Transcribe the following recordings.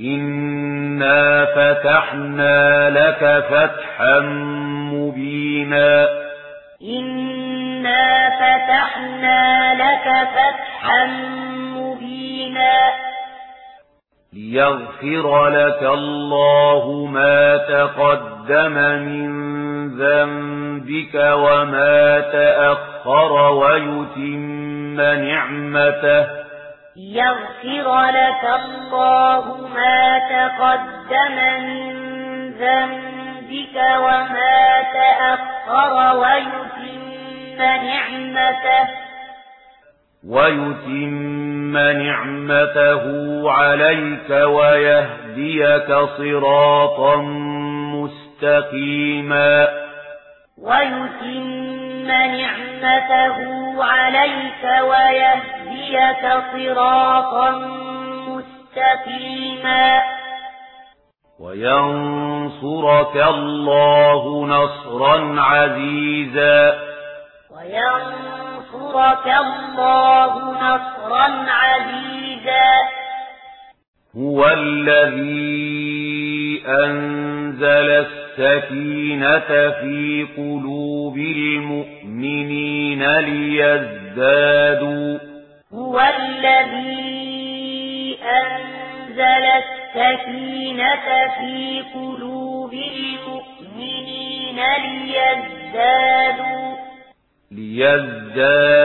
إنا فتحنا لك فتحا مبينا إنا فتحنا لك فتحا مبينا ليغفر لك الله ما تقدم من ذنبك وما تأخر ويتم نعمته يغفر لك الله ما تقدم من ذنبك وما تأخر ويتم نعمته ويتم نعمته عليك ويهديك صراطا مستقيما ويتم نعمته عليك ويهديك صراطا مستقيما. وينصرك الله نصرا عزيزا. وينصرك الله نصرا عزيزا. هو الذي أنزل السكينة في قلوب المؤمنين ليزدادوا هو الذي أنزل السكينة في قلوب المؤمنين ليزدادوا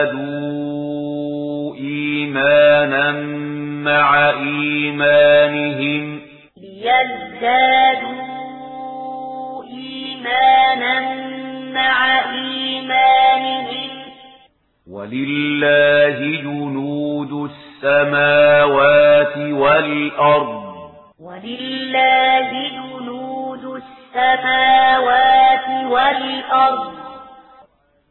ليزدادوا إيمانا مع إيمانهم ليزدادوا إيمانا مع إيمانهم. ولله جنود السماوات والأرض. ولله جنود السماوات والأرض.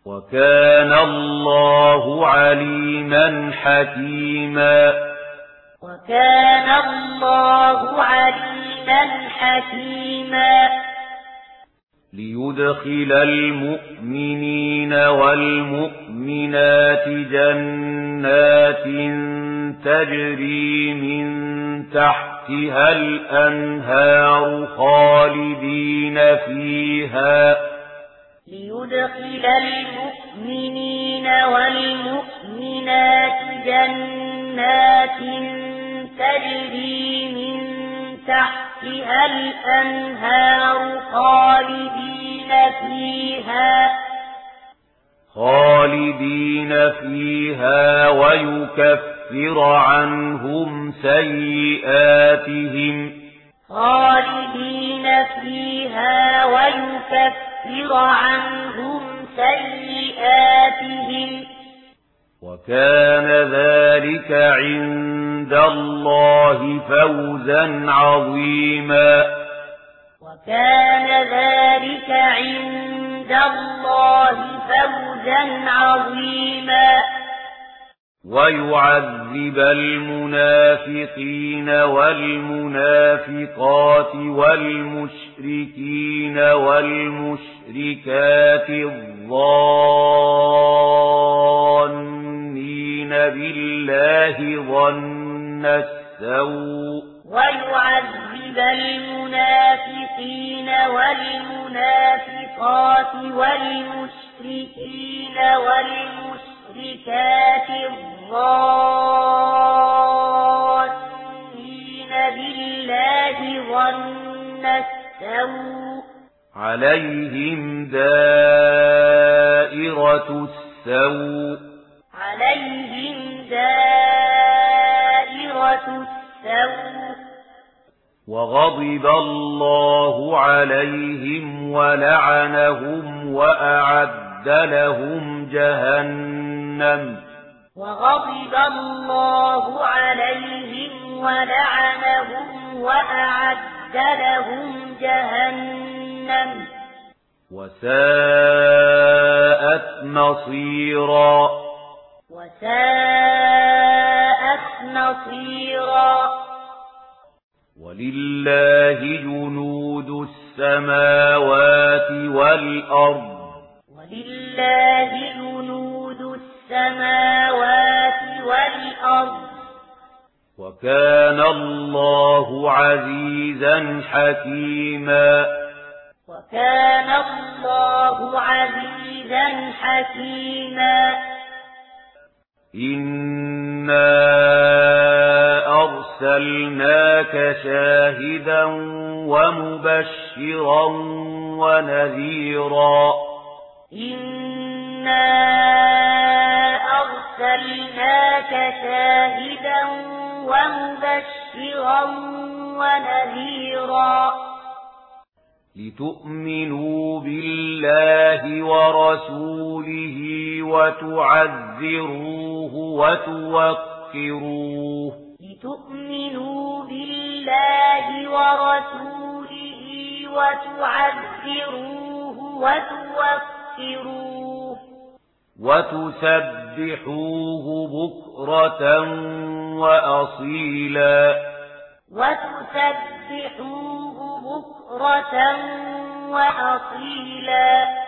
وكان الله عليما حكيما. وكان الله عليما حكيما. ليدخل المؤمنين والمؤمنات جنات تجري من تحتها الأنهار خالدين فيها. ليدخل المؤمنين والمؤمنات جنات تجري من تحتها تحتها الأنهار خالدين فيها خالدين فيها ويكفر عنهم سيئاتهم خالدين فيها ويكفر عنهم سيئاتهم وكان ذلك عند الله فوزا عظيما. وكان ذلك عند الله فوزا عظيما. ويعذب المنافقين والمنافقات والمشركين والمشركات الظالمين. الله ظن السوء ويعذب المنافقين والمنافقات والمشركين والمشركات الظالمين بالله ظن السوء عليهم دائرة السوء دائرة السوء. وغضب الله عليهم ولعنهم وأعد لهم جهنم. وغضب الله عليهم ولعنهم وأعد لهم جهنم. وساءت مصيرا. وساءت نصيرا. ولله جنود السماوات والأرض. ولله جنود السماوات والأرض. وكان الله عزيزا حكيما. وكان الله عزيزا حكيما. إِنَّا أَرْسَلْنَاكَ شَاهِدًا وَمُبَشِّرًا وَنَذِيرًا إِنَّا أَرْسَلْنَاكَ شَاهِدًا وَمُبَشِّرًا وَنَذِيرًا لِتُؤْمِنُوا بِاللَّهِ وَرَسُولِهِ وَتُعَذِّرُوهُ وَتُوَقِّرُوهُ لتؤمنوا بالله ورسوله وتعذروه وتوفروه وتسبحوه بكرة وأصيلا وتسبحوه بكرة وأصيلا